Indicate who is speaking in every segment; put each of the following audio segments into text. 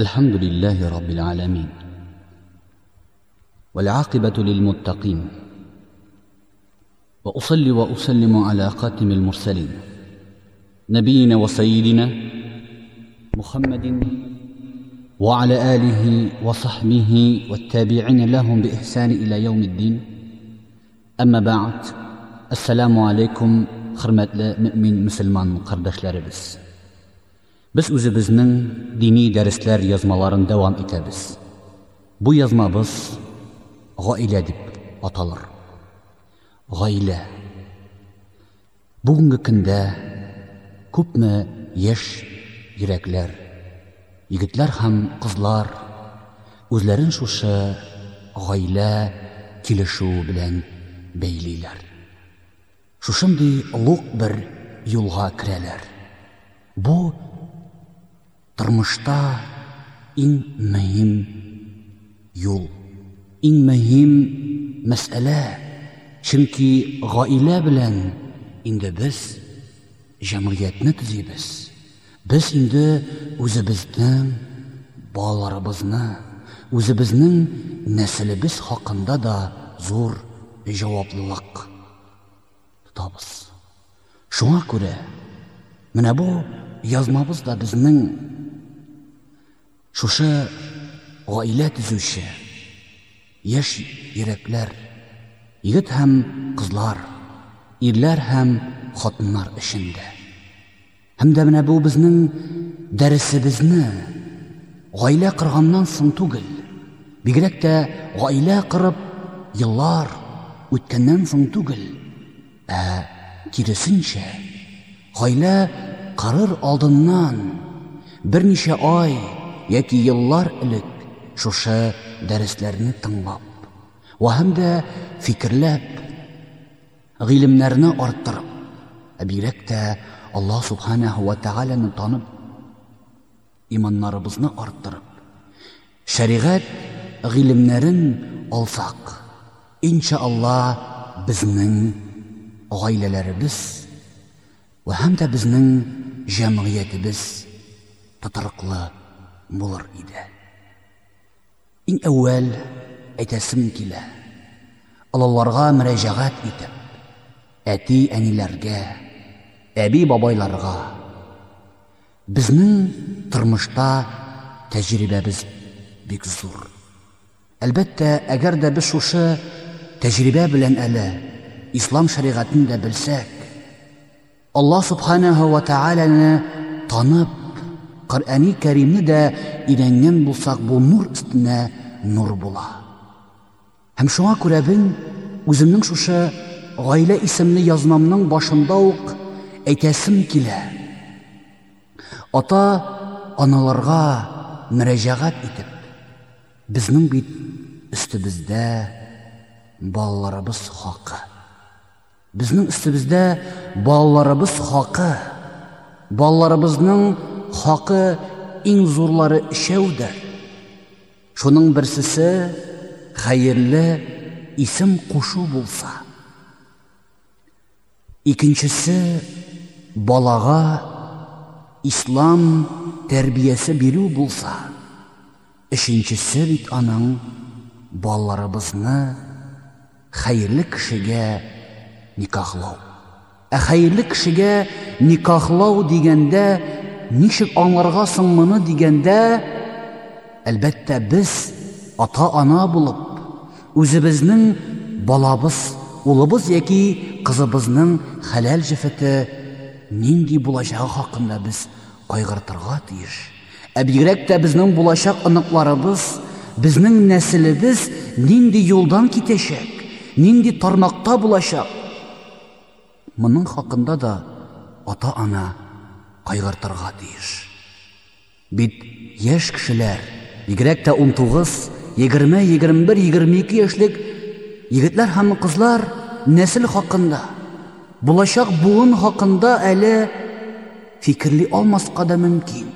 Speaker 1: الحمد لله رب العالمين والعاقبة للمتقين وأصلي وأسلم على خاتم المرسلين نبينا وسيدنا محمد وعلى آله وصحبه والتابعين لهم بإحسان إلى يوم الدين. أما بعد السلام عليكم hurmatli mo'min musulmon qardoshlarimiz biz o'zimizning diniy darslar yozmalarini davom etamiz. Bu yozmamiz g'oila deb atalır g'oila bugungi kunda ko'pmi yosh yuraklar yigitlar ham qizlar o'zlarini shusha g'oila kelishuv bilan beylilar. Shunday ulug' bir yo'lga kiradilar bu turmushda eng muhim yo'l eng muhim masala chunki g'oila bilan endi biz jamiyatni tuzaymiz biz endi o'zimizning bolalarimizni o'zimizning naslimiz haqida da zo'r javoblilik tutamiz shunga ko'ra mana bu yozmamizda bizning shusha oila tuzuvchi yosh yuraklar yigit ham qizlar erlar ham xotinlar ishinda hamda mana bu bizning darsimizni oila qurgandan so'ng tugul bigrakda oila qurib yillar o'tgandan so'ng tugul a kirisincha oila qarar яки еллар элек шушы дәресләрне тыңлап ва һәм дә фикерләп гыйлемнәрне арттырып, бигрәк тә Аллаһ субханаһу ва тааляны танып, иманнарыбызны арттырып, шәригать гылымнарын алсак, иншаалла безнең гаиләләребез ва һәм дә безнең җәмгыятебез тотырыклы булыр иде. Иң әүвәл әйтәсем килә. Аллаларга мөрәҗәгать итеп, әти әниләргә, әби бабайларга безнең тормышта тәҗрибәбез бик зур. Әлбәттә, әгәр дә без шушы тәҗрибә белән әле ислам шәригатен дә белсәк, Аллаһ субханаһу ва тааляны танып, qur'oni karimni da o'rgangan bo'lsak bu nur ustida nur bo'la ham shunga ko'ra men o'zimning shusha oila ismli yozmamning boshindaoq aytasim kela ota onalarga murojaat etib bizning bit ustimizda bolalarimiz haqi bizning ustimizda bolalarimiz haqi bolalarimizning haqi eng zo'rlari ishovdir shuning birsisi xayrli ism qo'shuv bo'lsa. Ikkinchisi bolaga islom tarbiyasi beruv bo'lsa. Uchinchisi bit onang bolalarimizni xayrli kishiga nikohlov. Xayrli kishiga nikohlov deganda ничек аңларга соң моны дигәндә әлбәттә без ата-ана булып үзебезнең балабыз улыбыз яки кызыбызның хәләл җефете нинди булачагы хакында без кайгыртырга тиеш. Ә бигрәк тә безнең булачак оныкларыбыз безнең нәселебез нинди юлдан китәчәк нинди тармакта булачак. Моның хакында да ата-ана tiyish bit yosh kishilar yigrakda o'n to'qqiz yigirma yigirma bir yigirma ikki yoshlik yigitlar hamda qizlar nasl haqida bo'lashaq bugun haqida ali fikrli olmasqa mumkin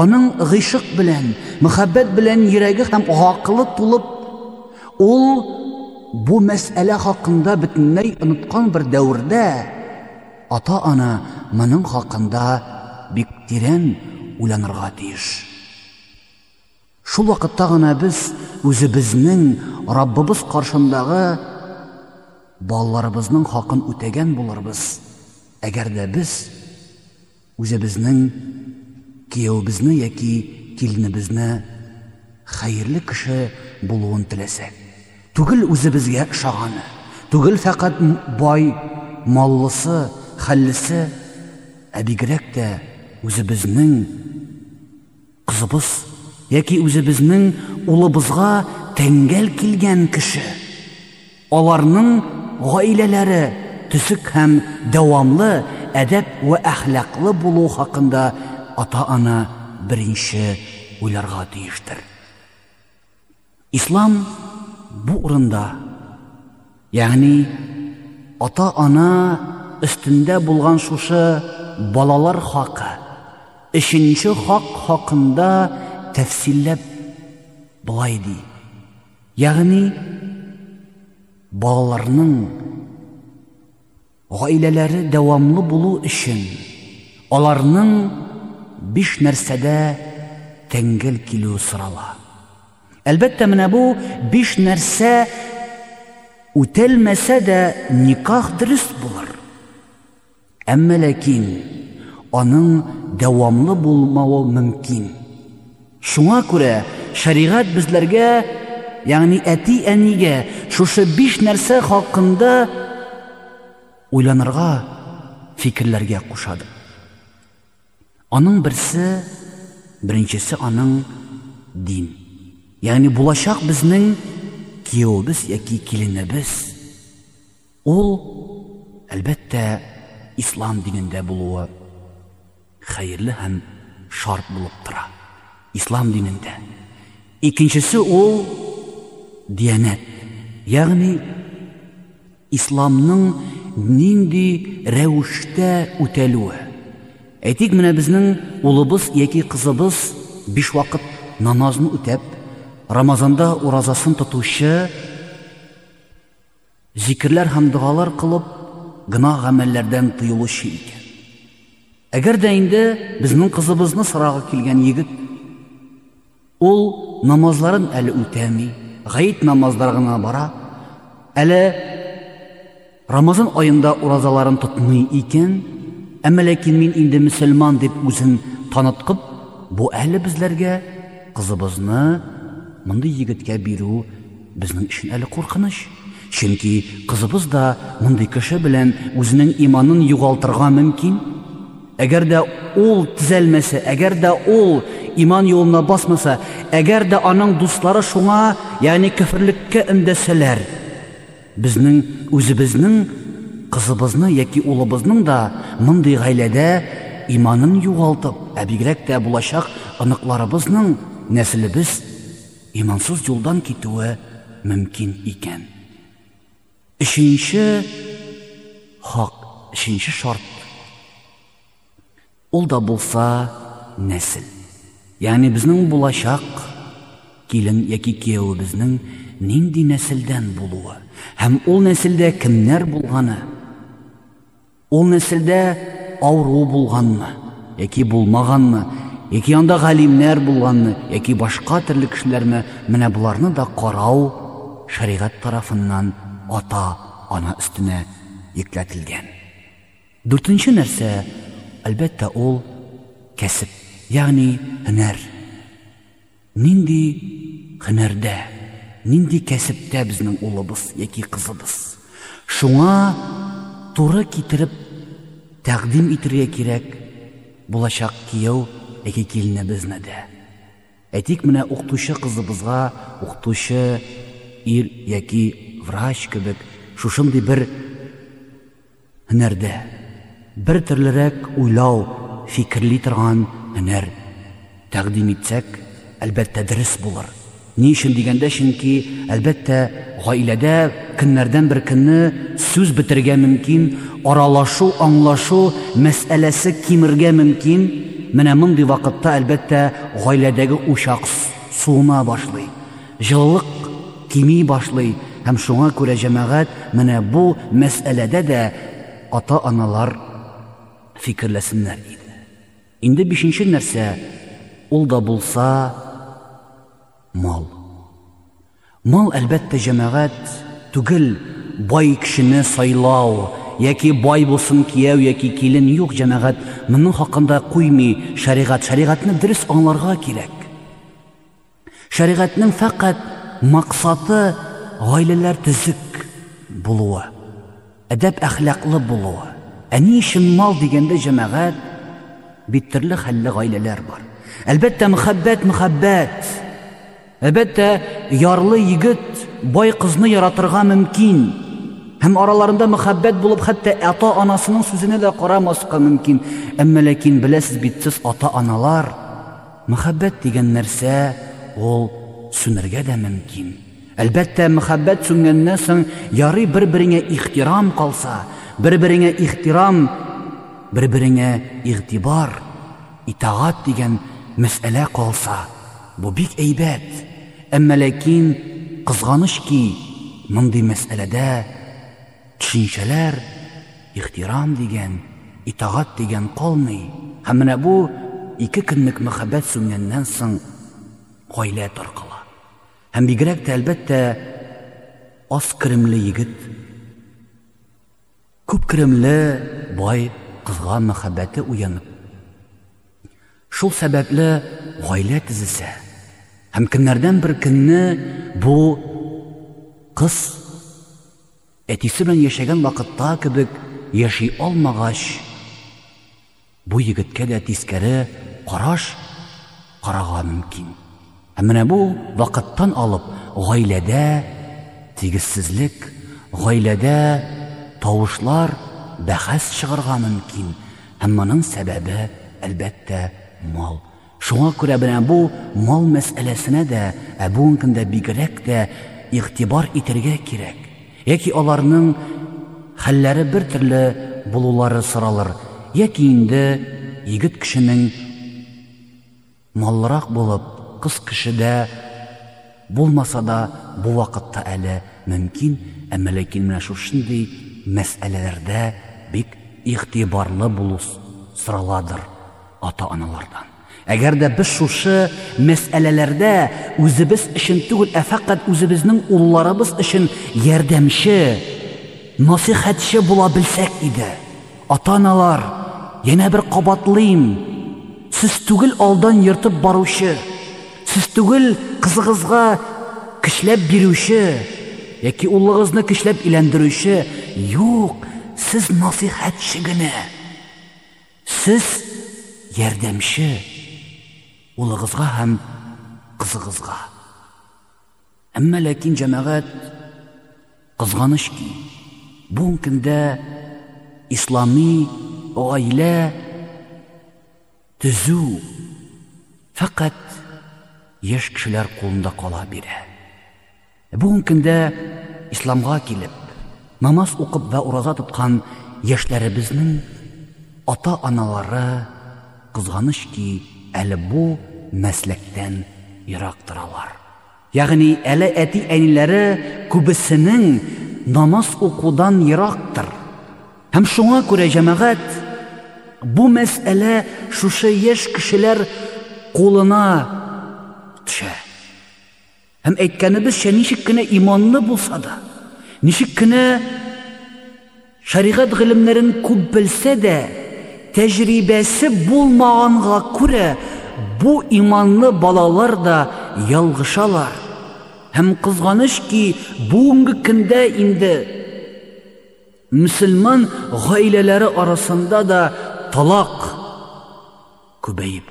Speaker 1: onun g'ishiq bilan muhabbat bilan yuragi ham g'oqili to'lib u bu masala haqida butunlay unutgan bir davrda ona mening haqimda bek teran o'ylanirga tiyish шул вакытта гына без үзебезнең раббыбыз каршындагы балаларыбызның хакын үтәгән булырбыз әгәр дә без үзебезнең кияүбезне яки киленебезне хәерле кеше булуын теләсәк түгел үзебезгә ошаганы түгел фәкать бай маллысы хәллесе ә бигрәк тә үзебезнең кызыбыз яки үзебезнең улыбызга тәңгәл килгән кеше. Аларның гаиләләре төсік һәм дәвамлы әдәп вә әхлаклы булу хакында ата ана беренче уйларга тиештер. Ислам бу урында ягъни ата ана өстендә булган шушы балалар хакы өченче хак хакында тәфсилләп былай ди ягъни балаларның гаиләләре дәвамлы булу өчен аларның биш нәрсәдә тәңгел килү сорала әлбәттә менә бу биш нәрсә үтәлмәсә дә никах дөрес булыр әмма ләкин аның дәвамлы булмауы мөмкин шуңа күрә шәригать безләргә ягъни әти әнигә шушы биш нәрсә хакында уйланырга фикерләргә кушады аның берсе беренчесе аның дин ягъни булачак безнең кияүбез яки киленебез ул әлбәттә ислам динендә булуы хәерле һәм шарт булып тора ислам динендә икенчесе ул диянәт ягъни исламның нинди рәвештә үтәлүе әйтик менә безнең улыбыз яки кызыбыз биш вакыт намазны үтәп рамазанда уразасын тотучы зикрләр һәм дуалар кылып гына гамәлләрдән тыелучы икән. Әгәр дә инде безнең кызыбызны сорарга килгән егет ул намазларын әле үтәми ғәйет намазларына бара әле рамазан айында уразаларын тотмый икән әмма ләкин мин инде мөселман дип үзен таныткып бу әле безләргә кызыбызны мондый егеткә бирү безнең өчен әле куркыныч. Чөнки кызыбыз да мондый кеше белән үзенең иманын югалтырга мөмкин. Әгәр дә ул төзәлмәсә әгәр дә ул иман юлына басмаса әгәр дә аның дуслары шуңа ягъни көферлеккә өндәсәләр безнең үзебезнең кызыбызны яки улыбызның да мондый гаиләдә иманын югалтып ә бигрәк тә булачак оныкларыбызның нәселебез имансыз юлдан китүе мөмкин икән. Өченче хак өченче шарт ул да булса нәсел ягъни безнең булачак килен яки кияүебезнең нинди нәселдән булуы һәм ул нәселдә кемнәр булганы ул нәселдә ауру булганмы яки булмаганмы яки анда галимнәр булганмы яки башка төрле кешеләрме менә буларны да карау шәригать тарафыннан ата ана өстенә йөкләтелгән дүртенче нәрсә әлбәттә ул кәсеп ягъни һөнәр нинди һөнәрдә нинди кәсептә безнең улыбыз яки кызыбыз шуңа туры китереп тәкъдим итергә кирәк булачак кияү яки киленебезне дә әйтик менә укытучы кызыбызга укытучы ир яки врач кебек шушындый бер һөнәрдә. Бер төрлерәк уйлау фикерли торган һөнәр. Тәкъдим итсәк әлбәттә дөрес булыр. Ни өчен дигәндә чөнки әлбәттә гаиләдә көннәрдән бер көнне сүз бетергә мөмкин аралашу аңлашу мәсьәләсе кимергә мөмкин. Менә мондый вакытта әлбәттә гаиләдәге учак суына башлый җылылык кими башлый һәм шуңа күрә җәмәгать менә бу мәсьәләдә дә ата аналар фикерләсеннәр иде. Инде бишенче нәрсә ул да булса мал. Мал әлбәттә җәмәгать түгел бай кешене сайлау яки бай булсын кияү яки килен юк җәмәгать моның хакында куймый шәригать шәригатьне дөрес аңларга кирәк. Шәригатьнең фәкать максаты гаиләләр төзек булуы әдәп әхлаклы булуы. Ә ни өчен мал дигәндә җәмәгать? Бит төрле хәлле бар. Әлбәттә мөхәббәт мөхәббәт әлбәттә ярлы егет бай кызны яратырга мөмкин. Һәм араларында мөхәббәт булып хәтта ата анасының сүзенә дә карамаска мөмкин. Әмма ләкин беләсез бит сез ата аналар мөхәббәт дигән нәрсә ул сүнергә дә мөмкин. Әлбәттә мөхәббәт сүнгәннән соң ярый бер береңә ихтирам калса бер береңә ихтирам бер береңә игътибар итағат дигән мәсьәлә калса бу бик әйбәт әмма ләкин кызганыш ки мондый мәсьәләдә төшенчәләр ихтирам дигән итағат дигән калмый һәм менә бу ике көнлек мөхәббәт сүнгәннән соң гаилә таркала һәм бигрәк тә әлбәттә аз керемле егет күп керемле бай кызга мөхәббәте уянып шул сәбәпле гаилә төзесә һәм көннәрдән бер көнне бу кыз әтисе белән яшәгән вакытта кебек яши алмагач бу егеткә дә һәм менә бу вакыттан алып гаиләдә тигезсезлек гаиләдә тавышлар бәхәс чыгарга мөмкин һәм моның сәбәбе әлбәттә мал Шуңа күрә белән бу мал мәсьәләсенә дә ә бүгенге бигрәк тә игътибар итәргә кирәк. Яки аларның хәлләре бер төрле булулары соралыр. Яки инде егет кешенең маллырак булып, кыз кешедә булмаса да бу вакытта әле мөмкин, әмма ләкин менә шушындый мәсьәләләрдә бик игътибарлы булу сораладыр ата-аналардан. Әгәр дә без шушы мәсьәләләрдә үзебез өчен түгел, ә фақат үзебезнең улларыбыз өчен ярдәмче, насихәтче була белсәк иде. Ата-аналар, yana бер кабатлыйм. Сез түгел алдан йыртып баручы, сез түгел кызыгызга кишләп бирүче, яки улыгызны кишләп иләндерүче, юк, сез насихәтче генә. Сез ярдәмче улығызға һәм қызығызға әммә ләкин кызганыш ки бүгенге көндә ислами гаилә төзү. Фақат яшь кешеләр кулында кала бирә бүгенге көндә исламга килеп намаз укып вә ураза тоткан яшьләребезнең ата аналары кызганыш ки әле бу мәсләктән ерак торалар ягъни әле әти әниләре күбесенең намаз укудан ерактыр һәм шуңа күрә җәмәгать бу мәсьәлә шушы яшь кешеләр кулына ничек кенә иманлы булса да ничек кенә шәригать гыйлемнәрен күп белсә дә тәҗрибәсе булмаганга күрә бу иманлы балалар да ялгышалар. Һәм кызганыш ки бүгенге көндә инде мөселман гаиләләре арасында да күбәеп китте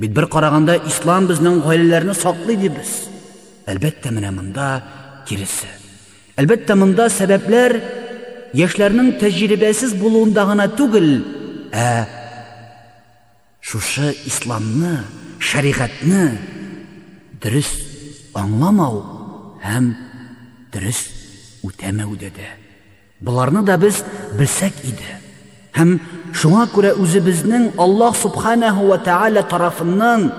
Speaker 1: бит бер караганда ислам безнең гаиләләрне саклый дибез әлбәттә менә монда киресе әлбәттә монда сәбәпләр яшьләрнең тәҗрибәсез булуында түгел ә шушы исламны шәригатьне дөрес аңламау һәм дөрес үтәмәүдә дә буларны да без белсәк иде һәм шуңа күрә үзебезнең аллаһ субханаһу ва тааля тарафыннан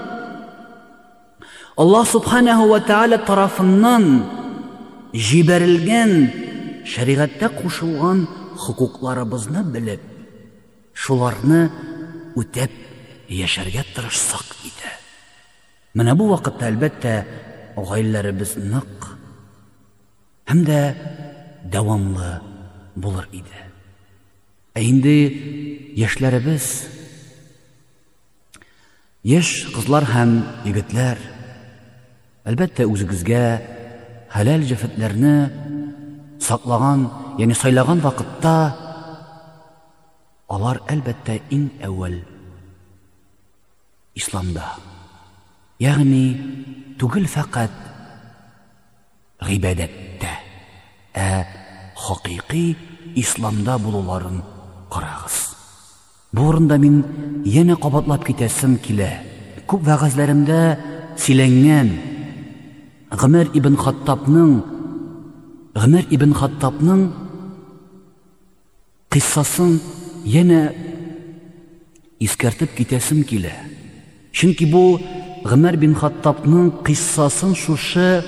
Speaker 1: аллаһ субханаһу ва тааля тарафыннан җибәрелгән шәригатьтә кушылган хокукларыбызны белеп шуларны үтәп яшәргә тырышсак иде Менә бу вакытта әлбәттә гаиләләребез нык һәм дә дәвамлы булыр иде. Ә инде яшьләребез яшь кызлар һәм егетләр әлбәттә үзегезгә хәләл җәфетләрне саклаган, ягъни сайлаган вакытта алар әлбәттә иң әүвәл исламда ягъни түгел фақат ғибәдәттә ә хақиқи исламда булуларын қарағыз бу урында мин яңа кабатлап китәсем килә күп вәгазьләремдә сөйләнгән Гомәр ибн Хаттабның Гомәр ибн Хаттабның кыссасын яңа искәртеп китәсем килә чөнки бу Гомәр бин Хаттабның кыссасын шушы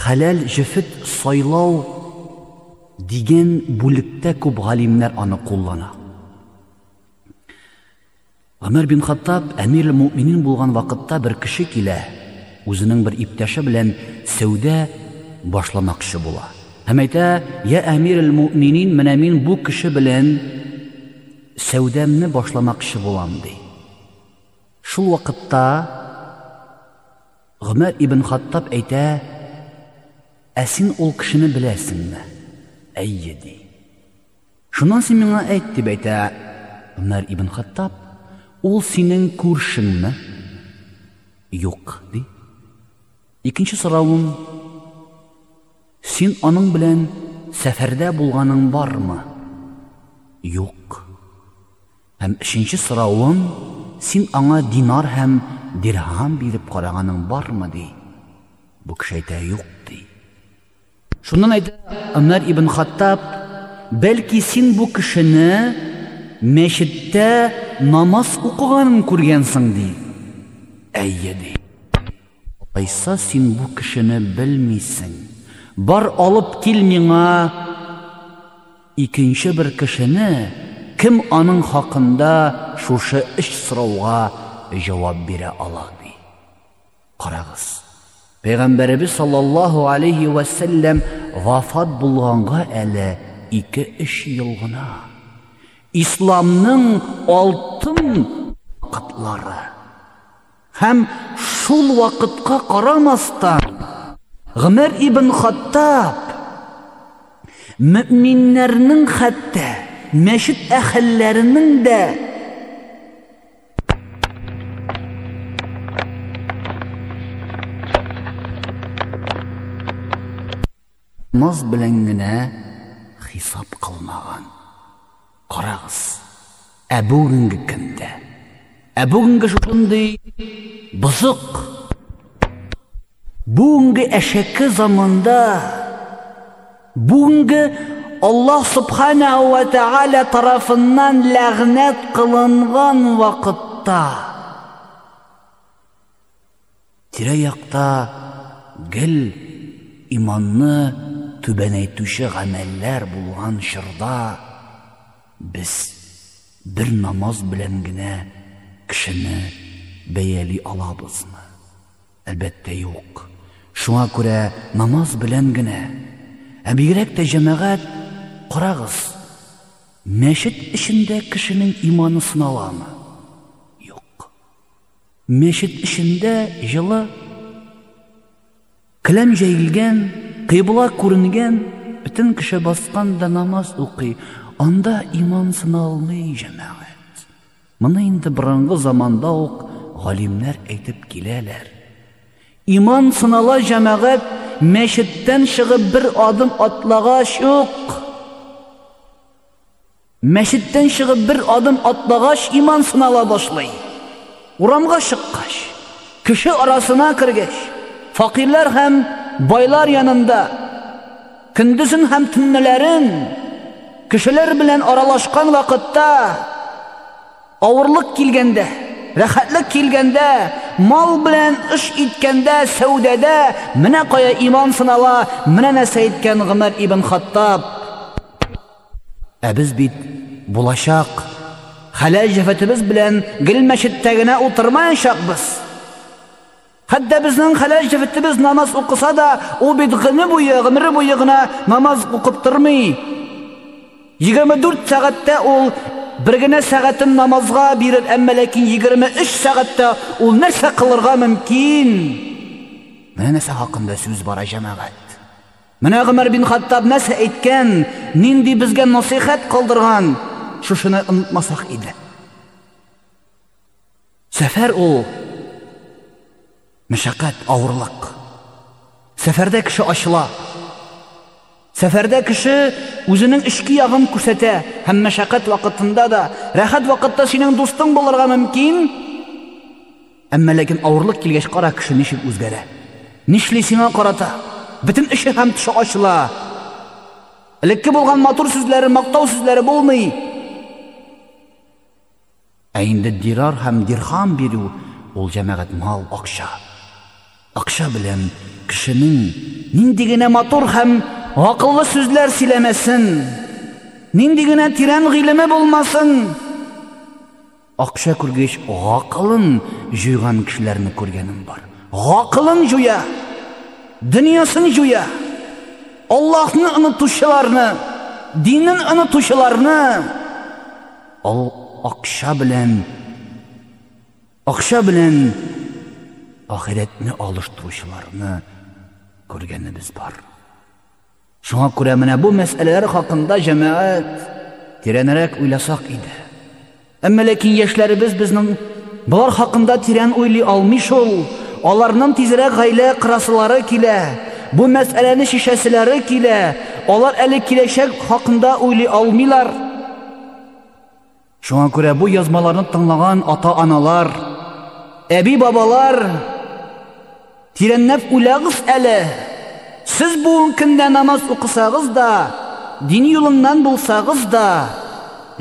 Speaker 1: хәләл җефет сайлау дигән бүлектә күп галимнәр аны куллана. Гомәр бин Хаттаб әмир мөминин булган вакытта бер кеше килә, үзенең бер иптәше белән сәүдә башламакчы була. Һәм әйтә: "Я әмир мөминин, менә мин бу кеше белән сәүдәмне башламакчы булам" ди. Шул вакытта Гомәр ибн Хаттаб әйтә: "Ә син ул кешене беләсеңме?" "Әйе" ди. Шуннан син миңа әйт дип әйтә Гомәр ибн Хаттаб: "Ул синең күршеңме?" "Юк" ди. Икенче соравым: "Син аның белән сәфәрдә булганың бармы?" "Юк." Һәм өченче соравым: син аңа динар һәм дирхам биреп караганың бармы ди бу кеше әйтә юк ди шуннан әйтә өмәр ибн хаттаб бәлки син бу кешене мәчеттә намаз укыганын күргәнсең ди? Әйе ди алайса син бу кешене белмисең бар алып кил миңа. Икенче бер кешене кем аның хакында шушы эш сорауга җавап бирә ала ди? Карагыз пәйгамбәребез саллаллаху алейхи ва саллям вафат булганга әле ике эш ел гына исламның алтын вакытлары һәм шул вакытка карамастан гомәр ибн хаттаб мөминнәрнең хәтта мәшит әхәлләренең дә намаз белән генә хисап кылмаган карагыз ә бүгенге көндә ә бүгенге шундый әшәке заманда бүгенге Аллах субханаху ва тааля тарафыннан ләгънәт кылынган вакытта тирә-якта гел иманны түбәнәйтүче гамәлләр булган чорда без бер намаз белән генә кешене бәяли алабызмы әлбәттә юк шуңа күрә намаз белән генә ә бигрәк тә җәмәгать Карагыз, мәчет эчендә кешенең иманы сыналамы? Юк. Мәчет эчендә җылы каләм җәйелгән, кыйбла күренгән, бөтен кеше баскан да намаз укый. Анда иман сыналмый җәмәгать. Моны инде борынгы заманда ук галимнәр әйтеп киләләр. Иман сынала җәмәгать мәчеттән чыгып бер адым атлагач ук Мәчеттән чыгып бер адым атлагач иман сынала башлый. Урамга чыккач, кеше арасына кергәч, фақирлар һәм байлар янында көндезен һәм төннеләрен кешеләр белән аралашкан вакытта авырлык килгәндә, рәхәтлек килгәндә, мал белән эш иткәндә, сәүдәдә менә кая иман сынала, менә нәрсә әйткән Гомәр ибн Хаттаб Ә без бит булачак хәләл җәфәтебез белән гел мәчеттә генә утырмаячакбыз. Хәләл җефетебез намаз укыса да, ул бит гыны буе, гомере буе гына намаз укып тормый. 24 сәгатьтә ул бер генә сәгатен намазга бирер, әмма ләкин 23 сәгатьтә ул нәрсә кылырга мөмкин? Менә нәрсә хакында сүз бара җәмәгать. Менә Гомәр бин Хаттаб нәрсә әйткән, нинди безгә насихат кылдырган, шушыны онытмасак иде. Сәфәр ул мәшәкать, авырлык. Сәфәрдә кеше ачыла. Сәфәрдә кеше үзенең эшки ягын күрсәтә һәм мәшәкать вакытында да, рәхәт вакытта синең дустың булырга мөмкин. Әмма ләкин авырлык килгәч кара кеше ничек үзгәрә. Нишли сиңа карата? Бөтен эше һәм тышы ачыла. Элекке булган матур сүзләре, мактау сүзләре булмый. Ә инде дирар һәм дирхам бирү ул җәмәгать мал, акча. Акча белән кешенең нинди генә матур һәм акыллы сүзләр сөйләмәсен, нинди генә тирән гыйлеме булмасын, акча күргәч акылын җуйган кешеләрне күргәнем бар. Акылын җуя, дөньясын җуя. Аллаһны онытучыларны, динен онытучыларны ал акча белән акча белән ахиретне алыштыручыларны күргәнебез бар. Шуңа күрә менә бу мәсьәләләр хакында җәмәгать тирәнрәк уйласак иде. Әмма ләкин яшьләребез безнең булар хакында тирән уйлый алмый шул. Аларның тизрәк гаилә кырасылары килә. Бу мәсьәләне шишәселәре килә. Алар әле киләчәк хакында уйлый алмыйлар. Шуңа күрә бу язмаларны тыңлаган ата-аналар, әби-бабалар тирәнләп уйлагыз әле. Сіз бұл күндә намаз укысагыз да, дин юлыннан булсагыз да,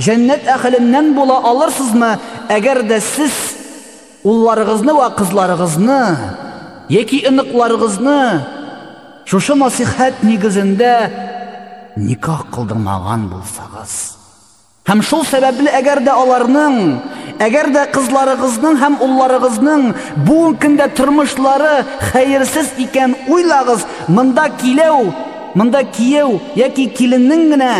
Speaker 1: жәннәт әхленнән була алырсызмы, әгәр дә сез улларыгызны ва кызларыгызны, якиыныкларыгызны шушы насихат нигезендә никах кылдырмаган булсагыз. Һәм шул сәбәпле әгәр дә аларның, әгәр дә кызларыгызның һәм улларыгызның бу көндә тормышлары хәерсез икән уйлагыз, монда киләү, монда кияү яки киленнең генә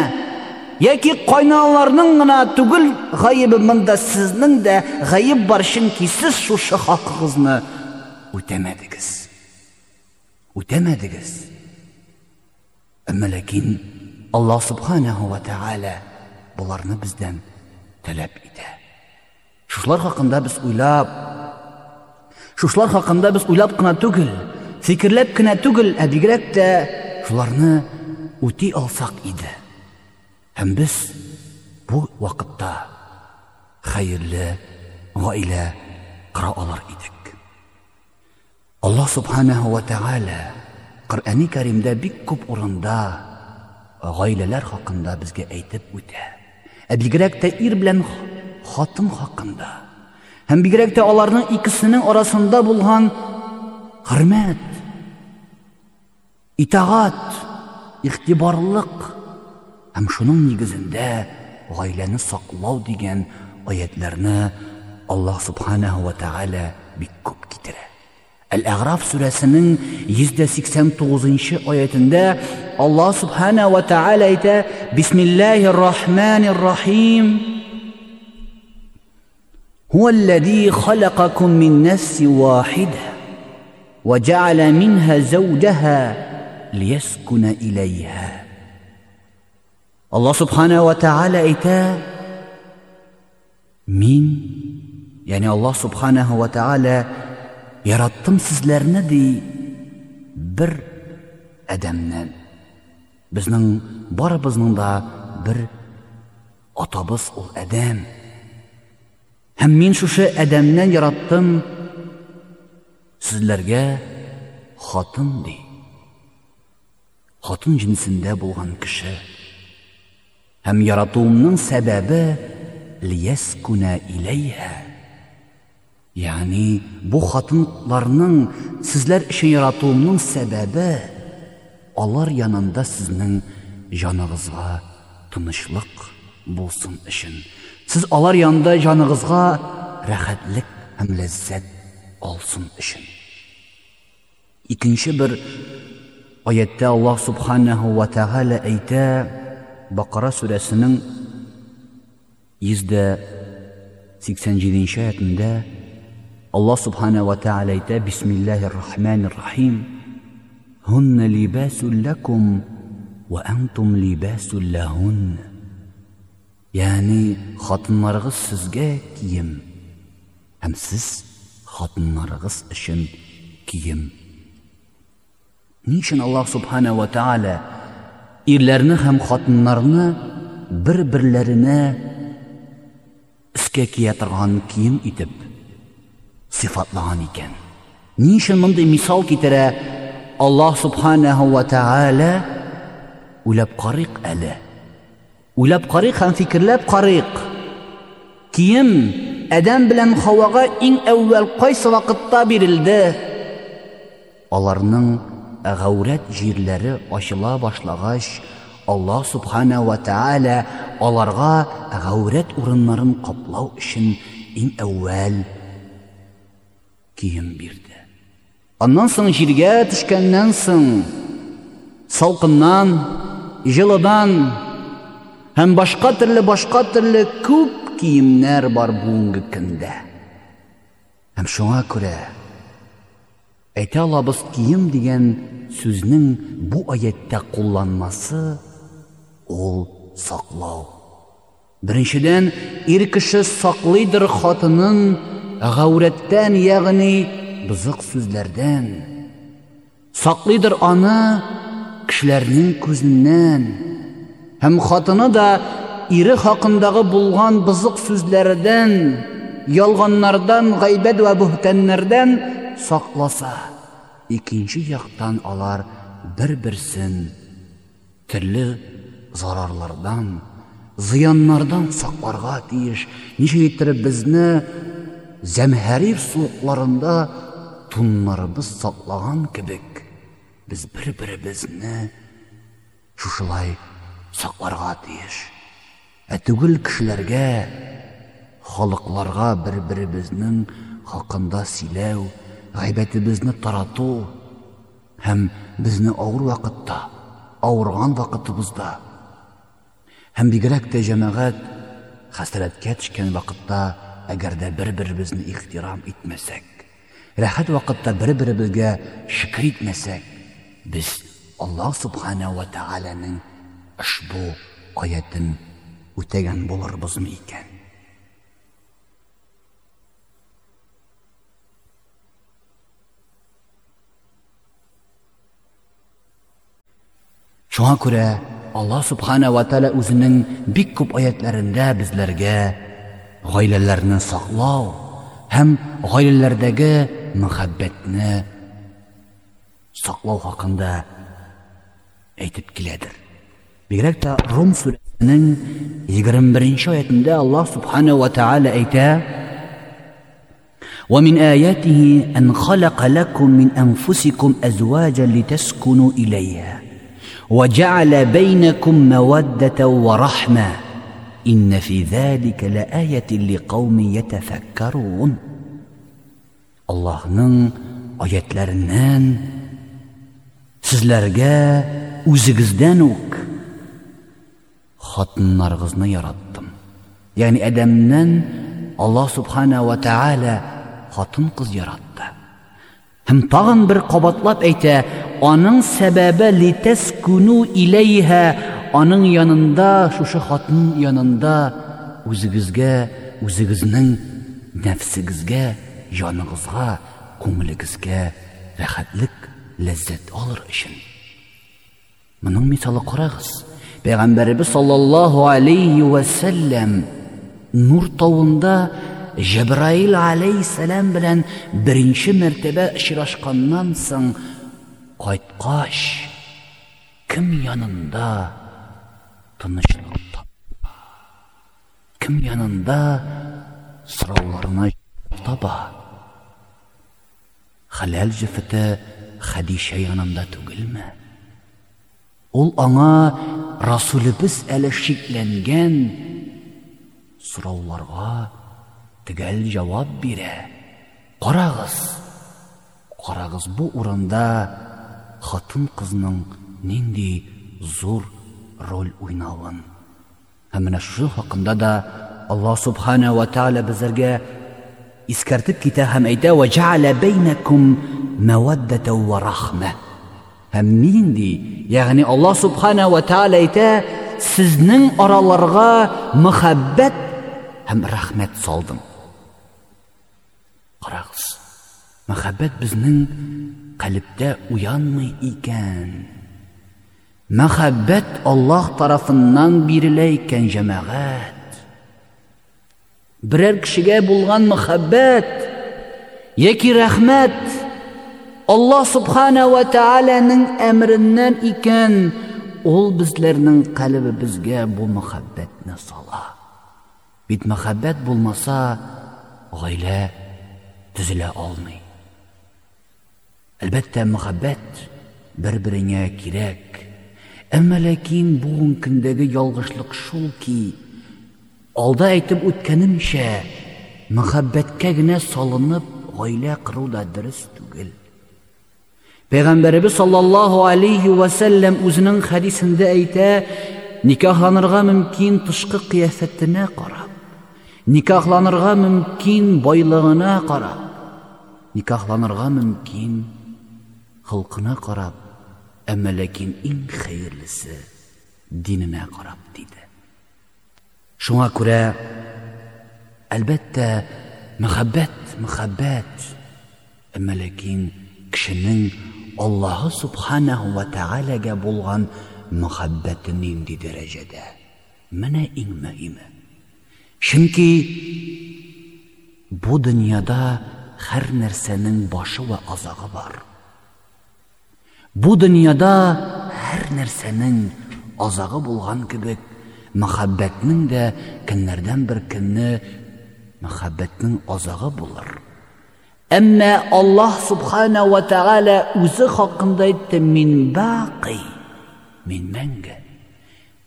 Speaker 1: яки кайналарның гына түгел гаебе монда сезнең дә гаеб бар чөнки сез шушы хакыгызны үтәмәдегез. Үтәмәдегез. Әмма ләкин Аллаһ субханаһу ва тааля буларны бездән таләп итә. Шушлар хакында без уйлап, шушлар хакында без уйлап кына түгел, фикерләп кенә түгел, ә бигрәк тә шуларны үти алсак иде. Һәм без бу вакытта хәерле гаилә кыра алар идек. Аллаһ субханаһу ва тааля Коръәни Кәримдә бик күп урында гаиләләр хакында безгә әйтеп үтә Ә бигрәк тә ир белән хатын хакында. Һәм бигрәк тә аларның икесенең арасында булган хөрмәт итагат игътибарлык һәм шуның нигезендә гаиләне саклау дигән аятларны Аллаһ субханаһу ва тааля бик күп китерә. Әл-Әғраф сүрәсенең 189-нчы аятында Аллаһ субхана ва тааля әйтә: "Бисмиллаһир рахманир рахим. Хуа аллази халакакум мин нафси вахида ва джа'ала минха зауджаха лияскуна илайха." Аллаһ субхана ва тааля әйтә: "Мин, яни Аллаһ субханаһу ва тааля Яраттым сезләрне ди бер әдәмнән. Безнең барыбызның да бер атабыз ул әдәм. Һәм мин шушы әдәмнән яраттым сезләргә хатын ди. Хатын җинсендә булган кеше. Һәм яратуымның сәбәбе лияскуна иләйһә. Яни бу хатынларның сезләр өчен яратуымның сәбәбе алар янында сезнең җаныгызга тынычлык булсын өчен. Сез алар янында җаныгызга рәхәтлек һәм ләззәт алсын өчен. икенче бер аятта Аллаһ субханаһу ва тааля әйтә Бақара сүрәсенең 187 аятында Аллаһ субханаһу ва тааля әйтә Бисмиллаһир рахманир рахим Хунна либасун лакум ва антум либасун лахун Яни хатыннарыгыз сезгә кием һәм сез хатыннарыгыз өчен кием Ни өчен Аллаһ субхана ва тааля ирләрне һәм хатыннарны бер-берләренә искә кия торган сифатлаган икән. Ни өчен мондый мисал китерә Аллаһ субханаһу ва тааля уйлап карыйк әле. Уйлап карыйк һәм фикерләп карыйк. Кием Әдәм белән Хавага иң әүвәл кайсы вакытта бирелде? Аларның ғәурәт җирләре ачыла башлагач, Аллаһ субхана ва тааля аларга ғәурәт урыннарын каплау кием бирде. Аннан соң җиргә төшкәннән соң салкыннан, җылыдан һәм башка төрле башка төрле күп киемнәр бар бүгенге көндә. Һәм шуңа күрә Әйтә алабыз кием дигән сүзнең бу аятта кулланмасы ул саклау. Беренчедән, ир кеше саклыйдыр хатынын гаурәттән, ягъни бызык сүзләрдән. Саклыйдыр аны кешеләрнең күзеннән. Һәм хатыны да ире хакындагы булган бызык сүзләрдән, ялганнардан, гайбәт ва бухтаннардан сакласа икенче яктан алар бер-берсен төрле зарарлардан, зыяннардан сакларга тиеш. Ничек иттереп безне зәмһәрир суыкларында туннарыбыз саклаган кебек, без бер-беребезне шушылай сакларга тиеш. Ә түгел кешеләргә, халыкларга бер-беребезнең хакында сөйләү, ғайбәтебезне тарату һәм безне ауыр вакытта, ауырган вакытыбызда һәм бигрәк тә җәмәгать хәсрәткә төшкән вакытта әгәр дә бер-беребезне ихтирам итмәсәк, рәхәт вакытта бер-беребезгә шөкр итмәсәк, без Аллаһ субхана ва тааляның ошбу аятын үтәгән булырбызмы икән? Шуңа күрә Аллаһ субхана ва тааля үзенең бик күп аятларында безләргә g'oilalarni saqlov ham g'oilalardagi muhabbatni saqlov haqida aytib keladi bilakda rum surasining 21 oyatida alloh subhanahu va taolo aytadi ومن آياته أن خلق لكم من أنفسكم أزواجا لتسكنوا إليها وجعل بينكم مودة ورحمة إن في ذلك لآية لقوم يتفكرون Allohning oyatlaridan sizlarga o'zingizdan o'q xotinlaringizni yaratdim. Ya'ni adamdan Alloh subhanahu va taala xotin qiz yaratdi. Him tag'in bir qobatlab ayta, "Oning sababi litaskunu ilayha аның янында, шушы хатын янында үзегезгә, үзегезнең нәфсегезгә, җаныгызга, күңелегезгә рәхәтлек, ләззәт алыр өчен. Моның мисалы карагыз. Пәйгамбәрбез саллаллаһу алейхи ва саллям Нур тавында Җәбраил алейһиссалам белән беренче мәртәбә очрашканнан соң кайткач кем янында таба? Кем янында сорауларына таба? Халал җифете Хадиша янында түгелме? Ул аңа Расулыбыз әле шикләнгән сорауларга төгәл җавап бирә. Карагыз. Қарағыз, бұл урында хатын қызның нинди зур роль уйнауын. Һәм менә шул хакында да Аллаһ Субхана ва Тааля безләргә искәртеп китә һәм әйтә: "Ва җа'ала бәйнәкум мәваддата ва рахма." Һәм нинди, ягъни Аллаһ Субхана ва Тааля әйтә: "Сезнең араларга мөхәббәт һәм рәхмәт салдым." Карагыз. Мөхәббәт безнең калбтә уянмый икән. Мәхәббәт Аллаһ тарафыннан бирелә икән җәмәгать. Берәр кешегә булган мәхәббәт яки рәхмәт Аллаһ Субхана ва Тааляның әмреннән икән, ул безләрнең калбыбызга бу мәхәббәтне сала. Бит мәхәббәт булмаса, гаилә төзелә алмый. Әлбәттә, мәхәббәт бер-береңә кирәк. Әмма ләкин бүгін көндәге ялгышлык шул ки, алда әйтеп үткәнемчә, мәхәббәткә генә салынып гаилә кору да дөрес түгел. Пәйгамбәрбез саллаллаһу алейхи ва саллям үзенең хадисендә әйтә, никахланырга мөмкин тышкы кыяфәтенә карап, никахланырга мөмкин байлыгына карап, никахланырга мөмкин хылкына карап, әмма ләкин иң хәерлесе диненә карап диде. Шуңа күрә әлбәттә мәхәббәт, мәхәббәт, әмма ләкин кешенең Аллаһы субханаһу ва таалагә булган мәхәббәте нинди дәрәҗәдә? Менә иң мөһиме. Чөнки бу дөньяда һәр нәрсәнең башы ва азагы бар. Бу дөньяда һәр нәрсәнең азагы булган кебек, мәхәббәтнең дә көннәрдән бер көнне мәхәббәтнең азагы булыр. Әмма Аллаһ субхана ва тааля үзе хакында әйтте: "Мин бақи, мин мәңге.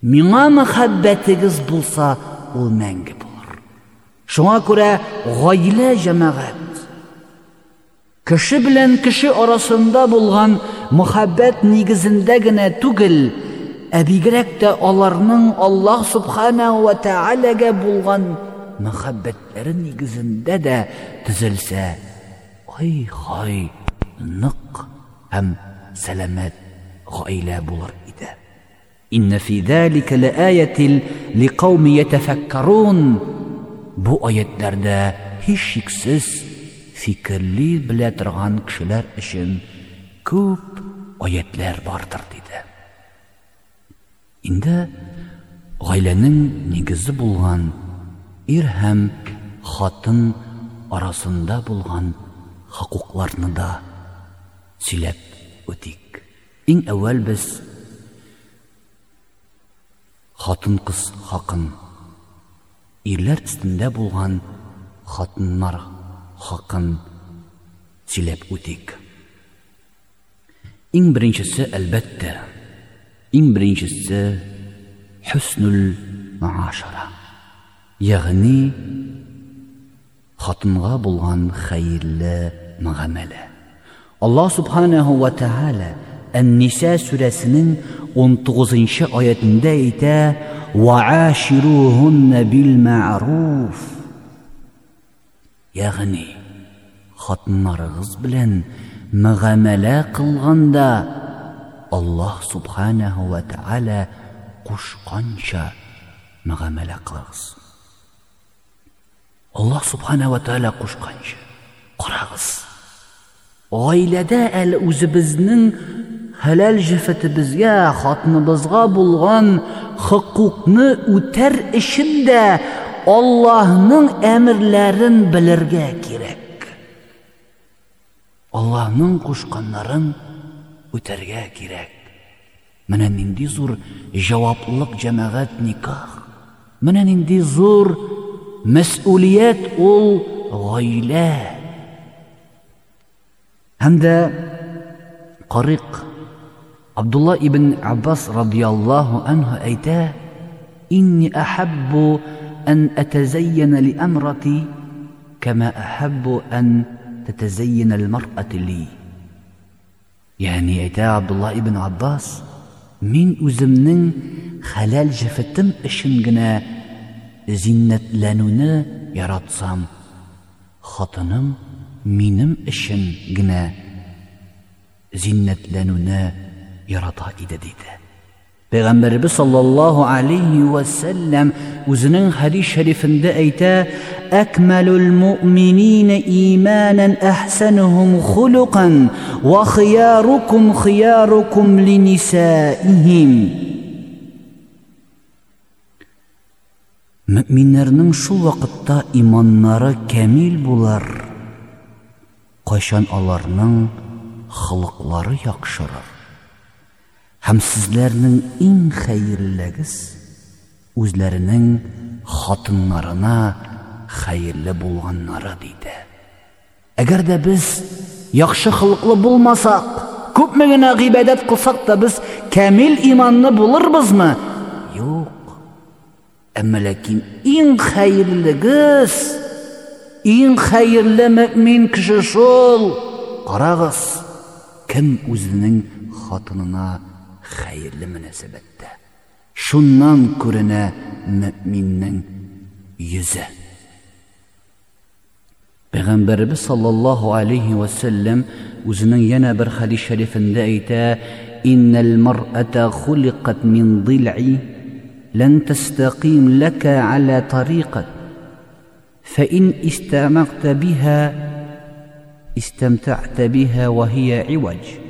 Speaker 1: Миңа мәхәббәтегез булса, ул мәңге булыр." Шуңа күрә гаилә җәмәгать кеше белән кеше арасында булган мөхәббәт нигезендә генә түгел, ә бигрәк тә аларның Аллаһ субханаһу ва таалагә булган мөхәббәтләре нигезендә дә төзелсә, ай хай нык һәм сәламәт гаилә булыр иде. Инна фи залика лааятил лиқауми ятафаккарун. Бу аятларда һич шиксез фикерли белә торган кешеләр өчен күп аятлар бардыр диде. Инде гаиләнең нигезе булган ир һәм хатын арасында булган хукукларны да сөйләп үтик. Иң әүвәл без хатын кыз хакын ирләр өстендә булган хатыннар хакын сөйләп үтик. Иң беренчесе әлбәттә, иң беренчесе хуснул маашара. Ягъни хатынга булган хәерле мөгамәлә. Аллаһ субханаһу ва тааля Ан-Ниса сүрәсенең 19-нчы аятында әйтә: "Ва ашируһунна бил ма'руф" Ягъни хатыннарыгыз белән мөгамәлә кылганда Аллаһ субханаһу ва тааля кушканча мөгамәлә кылыгыз. Аллаһ субханаһу ва тааля кушканча. Карагыз. Гаиләдә әле үзебезнең хәләл җифетебезгә, хатыныбызга булган хукукны үтәр дә Аллаһның әмерләрен белергә кирәк. Аллаһның кушканнарын үтәргә кирәк. Менә нинди зур җаваплылык җәмәгать никах. Менә нинди зур мәс'улият ул гаилә. Һәм дә Қариқ Абдулла ибн Аббас радияллаһу анһу әйтә: "Инни ахаббу أن أتزين لأمرتي كما أحب أن تتزين المرأة لي يعني أيتا عبد الله ابن عباس من o'zimning halol jifatim ishimgina zinnatlanuvni yaratsam xotinim menim ishimgina zinnatlanuvni yarata edi deydi диде. Пәйгамбәрбез саллаллаһу алейхи ва саллям үзенең хадис шәрифендә әйтә: "Акмалул муъминина иманан ахсануһум хулуқан ва хиярукум хиярукум линисаихим." Мөминнәрнең шул вакытта иманнары камил булар. Кайшан аларның хылыклары яхшырыр. Һәм сезләрнең иң хәерлелегез үзләренең хатыннарына хәерле булганнары диде. Әгәр дә без яхшы хылыклы булмасак, күпме генә гыйбадәт кылсак та без камил иманны булырбызмы? Юк. Әмма ләкин иң хәерлелегез, иң хәерле мөмин кеше шул. Карагыз, кем үзенең хатынына xayrli munosabatda shundan ko'rina mo'minning yuzi payg'ambarimiz sollallohu alayhi vasallam o'zining yana bir hadis sharifida ayta innal mar'ata xuliqat min dil'i lan tastaqim laka ala tariqat fa in istamaqta biha istamta'ta biha wa hiya iwaj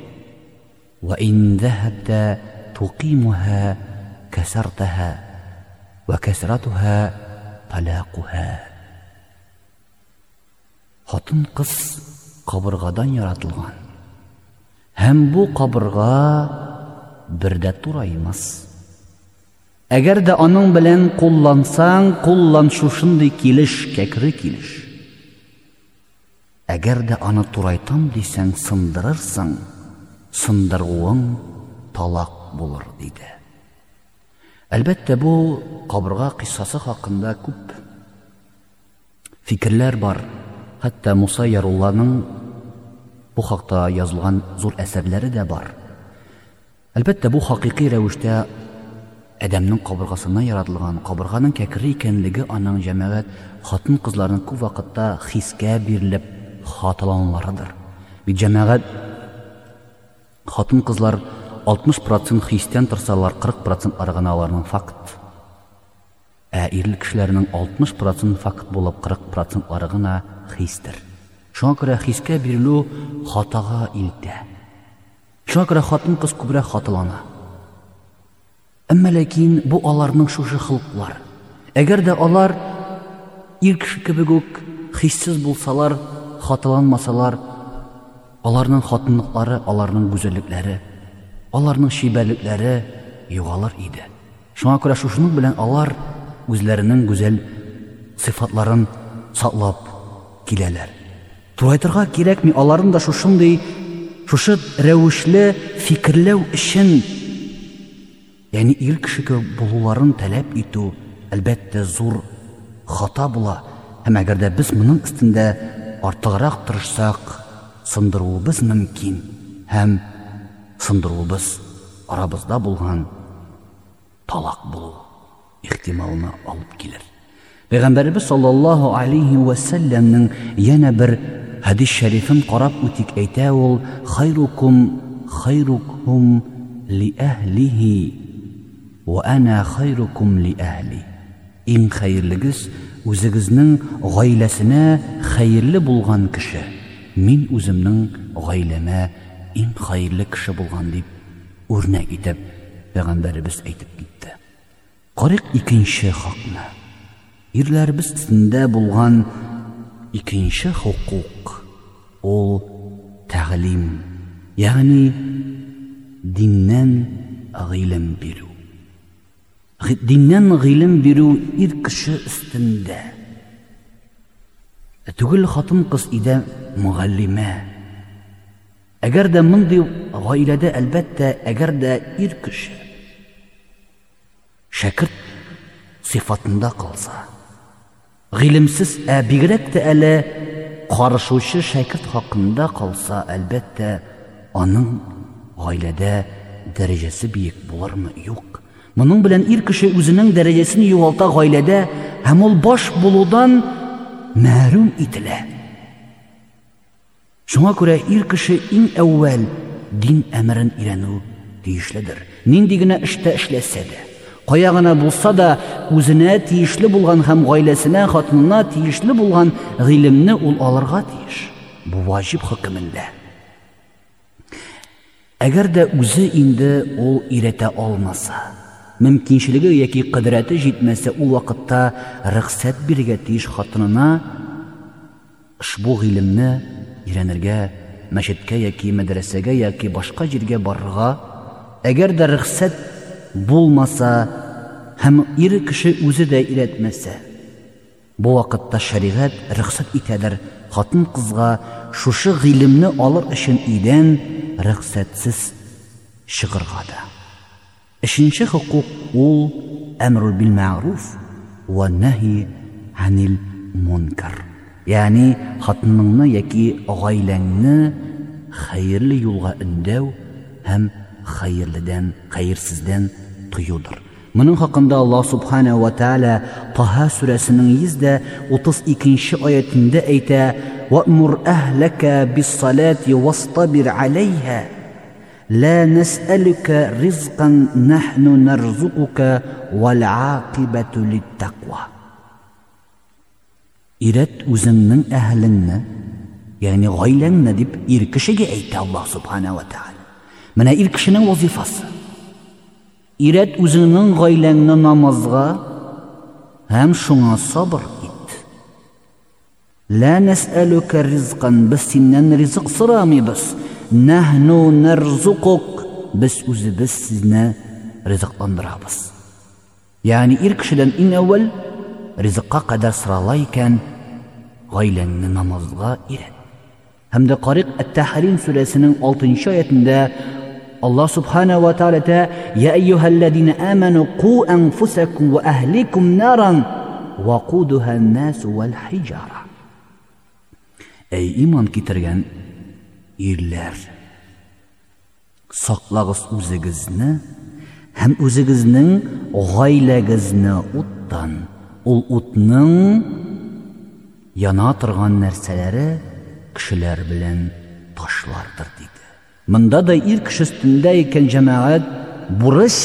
Speaker 1: وإن ذهبت تقيمها كسرتها وكسرتها طلاقها Хатын қыз қабырғадан яратылған. Һәм бу қабырға бірдә тураймас. Әгәр дә аның белән куллансаң, куллан шушындый килеш, кәкре килеш. Әгәр дә аны турайтам дисәң, сындырырсың, Сындыруың талақ булыр диде әлбәттә бу кабырга кыссасы хакында күп фикерләр бар. Хәтта муса ярулланың бу хакта язылган зур әсәрләре дә бар. Әлбәттә бу хакыйкый рәвештә әдәмнең кабыргасына яратылган кабырганың кәкре икәнлеге аның җәмәгать хатын кызларның күп вакытта хискә бирелеп хаталануларыдыр. Бит җәмәгать хатын кызлар 60% христиан торсалар 40% аргына аларның факт ә ирле кешеләрнең 60% факт булып 40% аргына христер шуңа күрә хискә бирелү хатага илтә шуңа күрә хатын кыз күбрәк хаталана әмма ләкин бу аларның шушы хылыклар әгәр дә алар ир кеше кебек үк хиссез булсалар аларның хатынлыклары, аларның гүзәллекләре, аларның шибәлекләре югалыр иде. Шуңа күрә шушының белән алар үзләренең гүзәл сыйфатларын саклап киләләр. Турайтырга кирәкми аларын да шушындый шушы рәвешле фикерләү өчен ягъни ир кеше булуларын таләп итү әлбәттә зур хата була. Һәм әгәр дә без моның өстендә артыграк тырышсак, сындыруыбыз мөмкин һәм сындыруыбыз арабызда булган талак булу ихтималына алып килер. Пәйгамбәрбез саллаллаһу алейхи вәсәлләмнең янә бер хадис шәрифен карап үтик әйтә ул хайрукум хайрукум ли әһлиһи ва ана хайрукум ли әһли иң хәерлегез үзегезнең гаиләсенә хәерле булган кеше. Мин үземнең гаиләмә иң хәерле кеше булган дип үрнәк итеп пәйгамбәрбез әйтеп китте. Карык икенче хакны. Ирләрбез өстендә булган икенче хукук ул тәгълим, ягъни диннән гыйлем бирү. Диннән гыйлем бирү ир кеше өстендә түгел хатын кыз иде мугаллимә әгәр дә мондый гаиләдә әлбәттә әгәр дә ир кеше шәкерт сифатында калса гыйлемсез ә бигрәк тә әле карышучы шәкерт хакында калса әлбәттә аның гаиләдә дәрәҗәсе биек булырмы юк. Моның белән ир кеше үзенең дәрәҗәсен югалта гаиләдә һәм ул баш булудан мәрум ителә Чөнгә күрә ma'lum иң shunga дин ir ирәнү eng avval din amrin ilanuv tiyishlidir nindigina ishda ishlashsada qoyag'ina bo'lsada o'zine tiyishli bo'lgan ham oilasine xotinina tiyishli bo'lgan g'ilimni ul olirga tiyish bu vojib hukmida agarda үзе инде ул irata алмаса, мөмкинчелеге яки кыдрәте җитмәсә ул вакытта рөхсәт бирергә тиеш хатынына ошбу гыйлемне өйрәнергә мәчеткә яки мәдрәсәгә яки башка җиргә барырга әгәр дә рөхсәт булмаса һәм ир кеше үзе дә өйрәтмәсә бу вакытта шәригать рөхсәт итәдер. Хатын кызга шушы гыйлемне алыр өчен өйдән рөхсәтсез чыгырга да өченче хукук ул әмру бил мәгъруф ва нахи анил мункар ягъни хатыныңны яки гаиләңне хәерле юлга өндәү һәм хәерледән хәерсездән тыюдыр Моның хакында Аллаһ Субхана ва Тааля Таха сүрәсенең 132 аятында әйтә: وأمر أهلك بالصلاة واصطبر عليها لا نسألك رزقا نحن نرزقك والعاقبة للتقوى. إرد أزمن أهلنا يعني غيلن ندب إركشي عيت الله سبحانه وتعالى. من إركشنا وظيفة إرد أزمن غيلن نمزغا هم شما صبر إت. لا نسألك رزقا بس إننا رزق صرامي بس. nahnu narzuquk biz o'zi biz sizni rizqlantiramiz ya'ni er kishidan eng avval rizqqa qadar sirala ekan g'oylangni namozga erat hamda qoriq at tahrim surasining oltinchi oyatida alloh subhana va taolada ya ayyuhallazina amanu qu anfusakum va ahlikum naran vaquduha nas val hijara ey iymon keltirgan ирләр, сақлагыз үзегезне һәм үзегезнең гаиләгезне уттан. Ул утның яна торган нәрсәләре кешеләр белән ташлардыр диде. Монда да ир кеше өстендә икән җәмәгать бурыч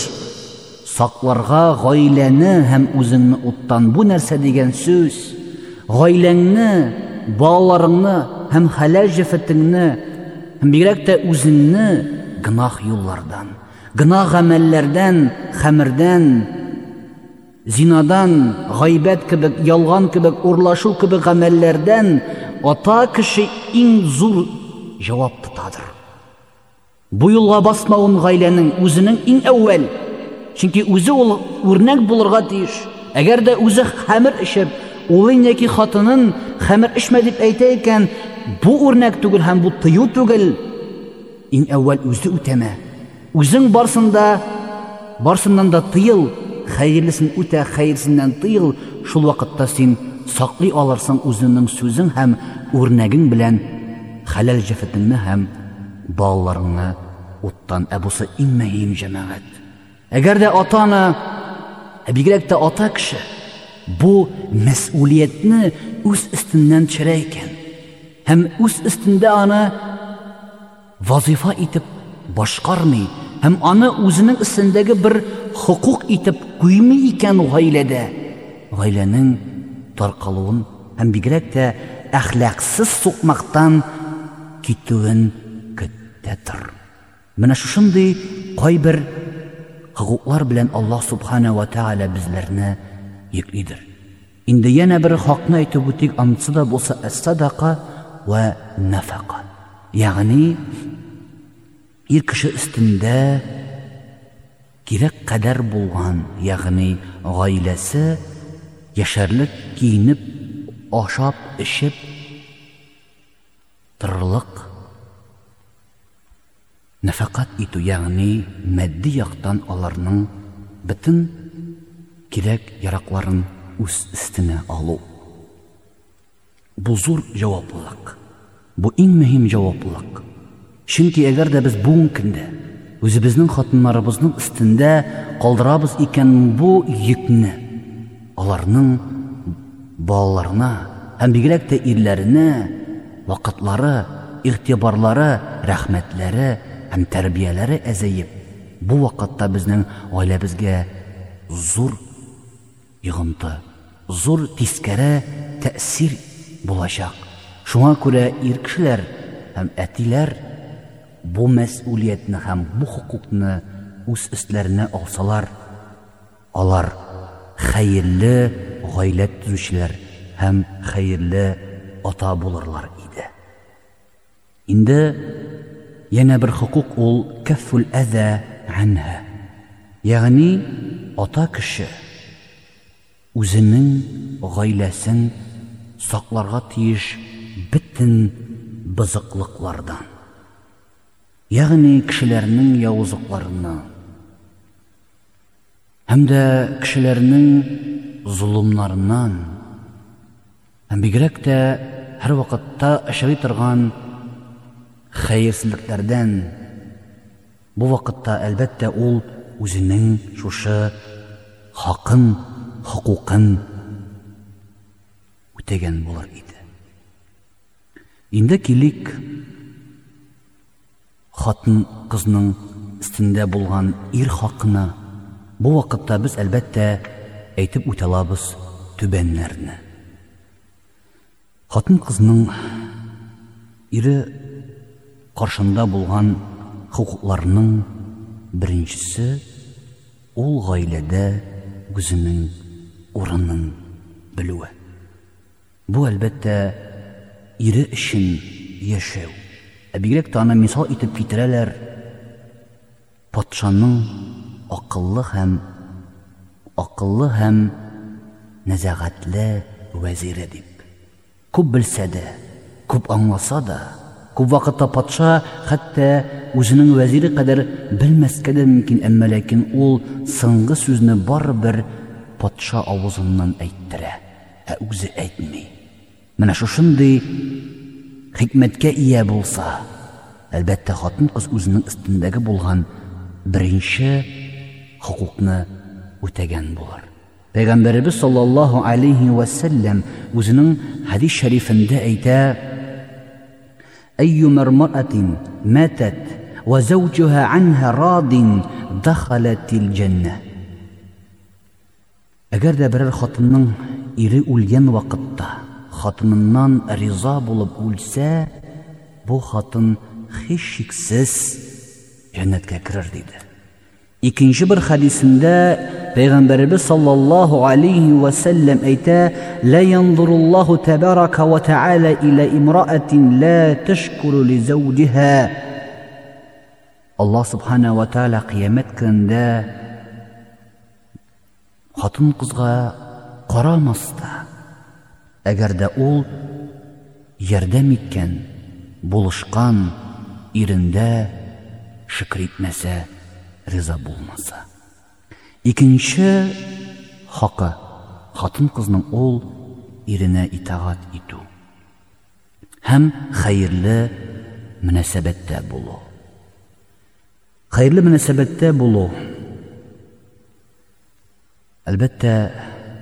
Speaker 1: сакларга гаиләне һәм үзеңне уттан. Бу нәрсә дигән сүз гаиләңне балаларыңны һәм хәләл бигрәк тә үзеңне гынах юллардан гынах гамәлләрдән хәмердән зинадан гайбәт кебек ялган кебек урлашу кебек гамәлләрдән ата кеше иң зур җавап тотадыр. Бу юлга басмавын гаиләнең үзенең иң әүвәл чөнки үзе ул үрнәк булырга тиеш. Әгәр дә үзе хәмер эчеп улын яки хатынын хәмер эшмә дип әйтә икән үрнәк түгел һәм бу тыю түгел иң әүвәл үзе үтәмә үзең барсында барсыннан да тыйыл хәерлесен үтә хәерсеннән тыйыл шул вакытта син саклый алырсың үзеңнең сүзең һәм үрнәгең белән хәләл җәфетеңне һәм балаларыңны уттан ә бусы иң мөһим җәмәгать әгәр дә ата бигрәк тә ата кеше бу үз өстеннән һәм үз өстендә аны вазифа итеп башкармый һәм аны үзенең өстендәге бер хокук итеп куймый икән гаиләдә гаиләнең таркалуын һәм бигрәк тә әхлаксыз сукмактан китүен көтә тор менә шушындый кайбер хокуклар белән аллаһ субхана ва тааля безләрне йөклидер инде yana бер хакны әйтеп үтик анысы да булса әс-садака ونفقة ya'ni ir kishi ustinda kerak qadar bo'lgan ya'ni oilasi yasharlik kiyinib oshab ishib tirliq nafaqat itu ya'ni maddiy yoqdan ularning butun kerak yaroqlarini o'z ustini алу. bu zo'r javoblik бу иң мөһим җаваплылык чөнки әгәр дә без бүгенге көндә үзебезнең хатыннарыбызның өстендә калдырабыз икән бу йөкне аларның балаларына һәм бигрәк тә ирләренә вакытлары игътибарлары рәхмәтләре һәм тәрбияләре әзәеп бу вакытта безнең гаиләбезгә зур йогынты зур тискәре тәэсир булачак шуңа күрә ир кешеләр һәм әтиләр бу мәс'улиятне һәм бу хукукны үз өстләренә алсалар алар хәерле гаилә төзүчеләр һәм хәерле ата булырлар иде инде Яна бер хукук ул каффул аза анха. Ягъни ата кеше үзенең гаиләсен сакларга тиеш бөтен бызыклыклардан. Ягъни кешеләрнең явызлыкларыннан һәм дә кешеләрнең зулымнарыннан һәм бигрәк тә һәр вакытта ашый торган хәерсезлекләрдән бу вакытта әлбәттә ул үзенең шушы хакын хукукын үтәгән булыр иде инде килик хатын кызның өстендә булган ир хакына бу вакытта без әлбәттә әйтеп үтә алабыз түбәннәрне хатын кызның ире каршында булган хукукларның беренчесе ул гаиләдә үзенең урынын белүе. Бу әлбәттә ире өчен яшәү. Ә бигрәк тә аны мисал итеп китерәләр патшаның акыллы һәм акыллы һәм нәзагатьле вәзире дип. Күп белсә дә, күп аңласа да, Күп вакытта патша хәтта үзенең вәзире кадәр белмәскә дә мөмкин, әмма ләкин ул соңгы сүзне барыбер патша авызыннан әйттерә, ә үзе әйтми. Менә шушындый хикмәткә ия булса, әлбәттә хатын-кыз үзенең өстендәге булган беренче хукукны үтәгән булыр. Пәйгамбәрбез саллаллаһу алейхи ва саллям үзенең хадис шәрифендә әйтә: "Әйю марматин матат ва завҗуха анха радин дахалатил джанна." Әгәр дә берәр хатынның ире үлгән вакытта хатыныннан риза булып үлсә, бу хатын һич шиксез җәннәткә керер диде. Икенче бер хадисендә Пәйгамбәрбез саллаллаһу алейхи ва саллям әйтә: "Ла янзуруллаһу табарака ва таала иля имраатин ла ташкуру ли zawjiha." Аллаһ субхана ва таала кыямат көндә хатын кызга карамаста, әгәр дә ул ярдәм иткән, булышкан ирендә шөкр итмәсә, риза булмаса. Икенче хакы хатын кызның ул иренә итагать итү һәм хәерле мөнәсәбәттә булу. Хәерле мөнәсәбәттә булу. Әлбәттә,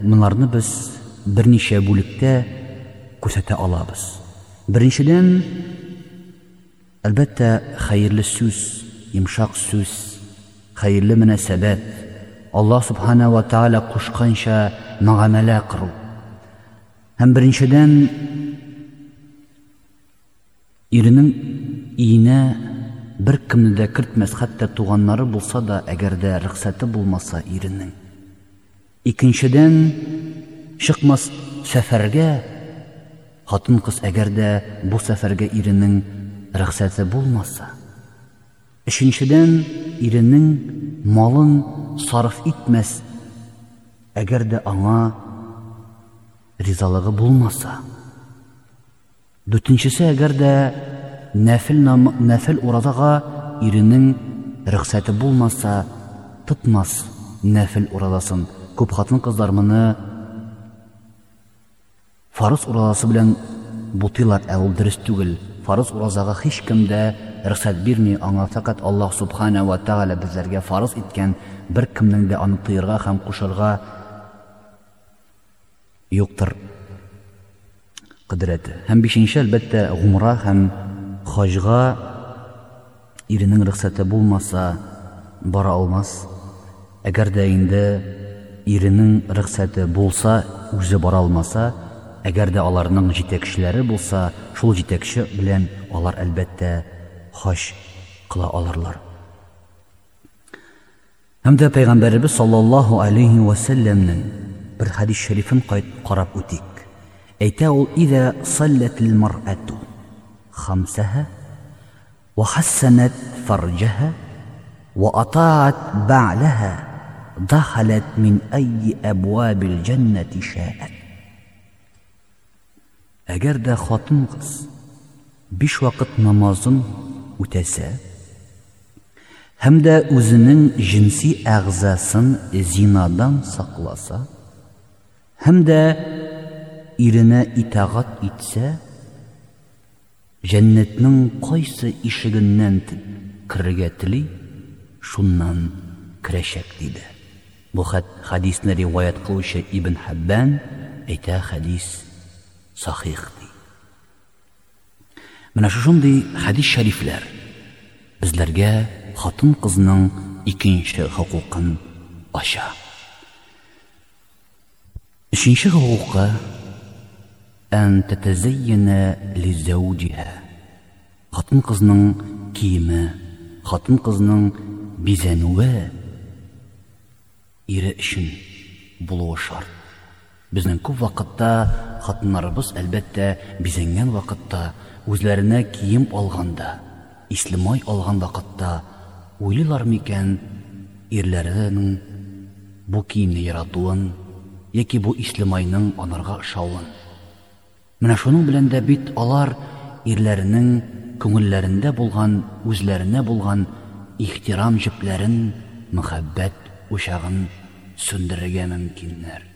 Speaker 1: монарны без берничә бүлектә күрсәтә алабыз. Беренчедән, әлбәттә, хәерле сүз, йомшак сүз, хәерле мөнәсәбәт, субхана ва таала кушканча мөгамәлә кыру. Һәм беренчедән иренең иенә бер кемне дә кертмәс, хәтта туганнары булса да, әгәр дә рөхсәте булмаса иренең. Икенчедән чыкмас сәфәргә хатын кыз әгәр дә бу сәфәргә иренең рөхсәте булмаса. Өченчедән иренең малын сарыф итмәс әгәр дә аңа ризалыгы булмаса дүртенчесе әгәр дә нәфел нәфел уразага иренең рөхсәте булмаса тотмас нәфел уразасын күп хатын кызлар моны фарыз уразасы белән бутыйлар ә ул дөрес түгел. Фарыз уразага һичкем дә рөхсәт бирми аңа фақат аллаһ субхана ва тағала безләргә фарыз иткән бер кемнең дә аны тыйырга һәм кушырга юктыр. Құдіреті һәм бишенче әлбәттә ғумра һәм хаҗга иренең рөхсәте булмаса бара алмас. Әгәр дә инде иренең рөхсәте булса үзе бара алмаса Әгәр дә аларның җитәкчеләре булса, шул җитәкче белән алар әлбәттә хаҗ кыла алырлар. Һәм дә пәйгамбәрбез саллаллаһу алейһи ва сәлләмнең бер хадис шәрифен карап үтик. Әйтә ул: "Иза саллат аль-мар'ату хамсаха ва хасанат фарҗаха ва атаат ба'лаха дахалат мин айи абвабил джаннати шаат" Әгәр дә хатын кыз биш вакыт намазын үтәсә һәм дә үзенең җинси әгъзасын зинадан сакласа һәм дә иренә итагать итсә жәннәтнең кайсы ишегеннән керергә тели шуннан керәчәк диде бу хадисны риваят кылучы ибн хаббан әйтә хадис сахих ди менә шушындый хадис шәрифләр безләргә хатын кызның икенче хокукын ача өченче хокукы أن تتزين لزوجها خطن قزنن كيما خطن قزنن بزنوة إرأشن بلو شرط Безнең күп вакытта хатыннарыбыз әлбәттә бизәнгән вакытта, үзләренә кием алганда, ислемай алган вакытта уйлыйлар микән ирләренең бу киемне яратуын яки бу ислемайның анарга ошавын. Менә шуның белән дә бит алар ирләренең күңелләрендә булган, үзләренә булган ихтирам җепләрен, мәхәббәт ушагын сөндерергә мөмкиннәр.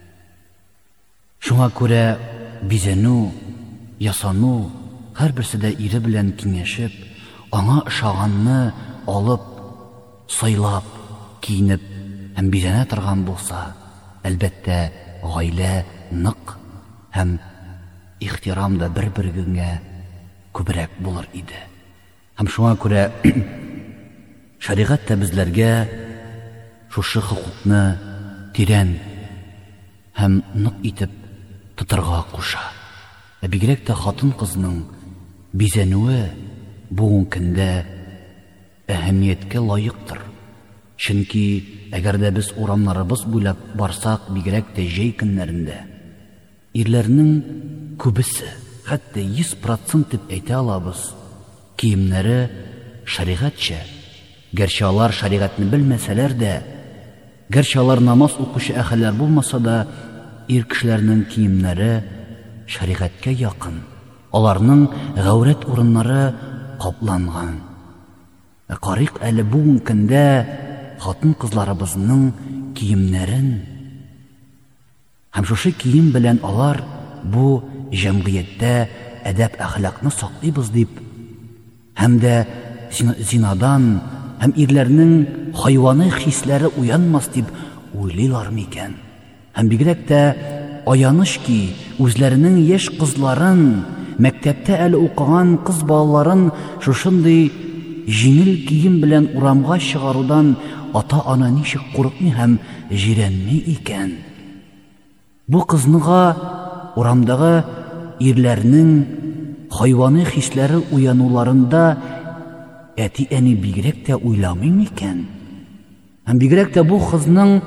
Speaker 1: Шуңа күрә бизәнү, ясану һәр берсе дә ире белән киңәшеп, аңа ошаганны алып, сайлап, киенеп һәм бизәнә торган булса, әлбәттә, гаилә нык һәм ихтирам да бер бергенгә күбрәк булыр иде һәм шуңа күрә шариғат та безләргә шушы хокукны тирән һәм нык итеп тотырга куша. Ә бигрәк тә хатын кызның бизәнүе бүгенге көндә әһәмияткә лаектыр чөнки әгәр дә без урамнарыбыз буйлап барсак бигрәк тә җәй көннәрендә ирләрнең күбесе хәтта йөз процент дип әйтә алабыз киемнәре шариғатча гәрчә алар шариғатны белмәсәләр дә алар намаз укучы әхәләр булмаса да ир кешеләрнең киемнәре шариғатка якын аларның ғәүрәт урыннары капланган ә карыйк әле бүген көндә хатын кызларыбызның киемнәрен һәм шушы кием белән алар бу җәмгыятьтә әдәп әхлакны саклыйбыз дип һәм дә зинадан һәм ирләрнең хайваны хисләре уянмас дип уйлыйлар микән һәм бигрәк тә аяныш ки үзләренең яшь кызларын мәктәптә әле укыган кыз балаларын шушындый җиңел кием белән урамга чыгарудан ата ана ничек курыкмый һәм җирәнми икән Бу кызныга урамдагы ирләрнең хайваны хисләре уянуларында әти әни бигрәк тә уйламый микән? Һәм бигрәк тә бу кызның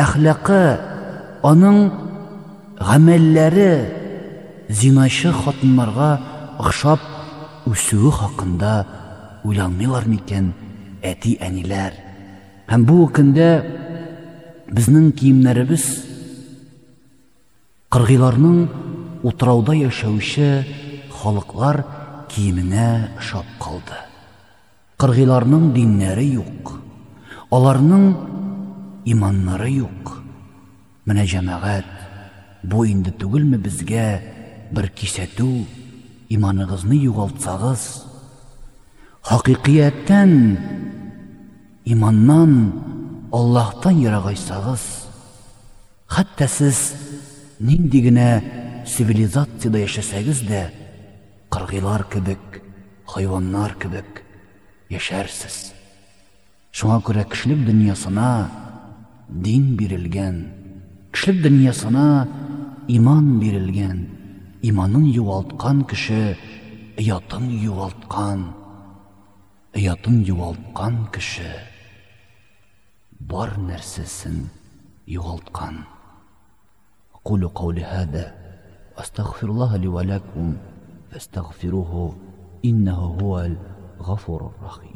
Speaker 1: әхлакы, аның гамәлләре зинашы хатыннарга охшап үсүе хакында уйланмыйлар микән әти әниләр? Һәм бу көндә безнең киемнәребез Кыргыйларның утрауда яшәүче халыклар киеменә шап калды. Кыргыйларның диннәре юк. Аларның иманнары юк. Менә җәмәгать бу инде түгелме безгә бер кисәтү иманыгызны югалтсагыз хакыйкыятьтән иманнан аллаһтан ерагайсагыз хәтта сез нинди генә цивилизациядә яшәсәгез дә кыргыйлар кебек хайваннар кебек яшәрсез. Шуңа күрә кешелек дөньясына дин бирелгән кешелек дөньясына иман бирелгән иманын югалткан кеше оятын югалткан оятын югалткан кеше бар нәрсәсен югалткан أقول قولي هذا وأستغفر الله لي ولكم فاستغفروه إنه هو الغفور الرحيم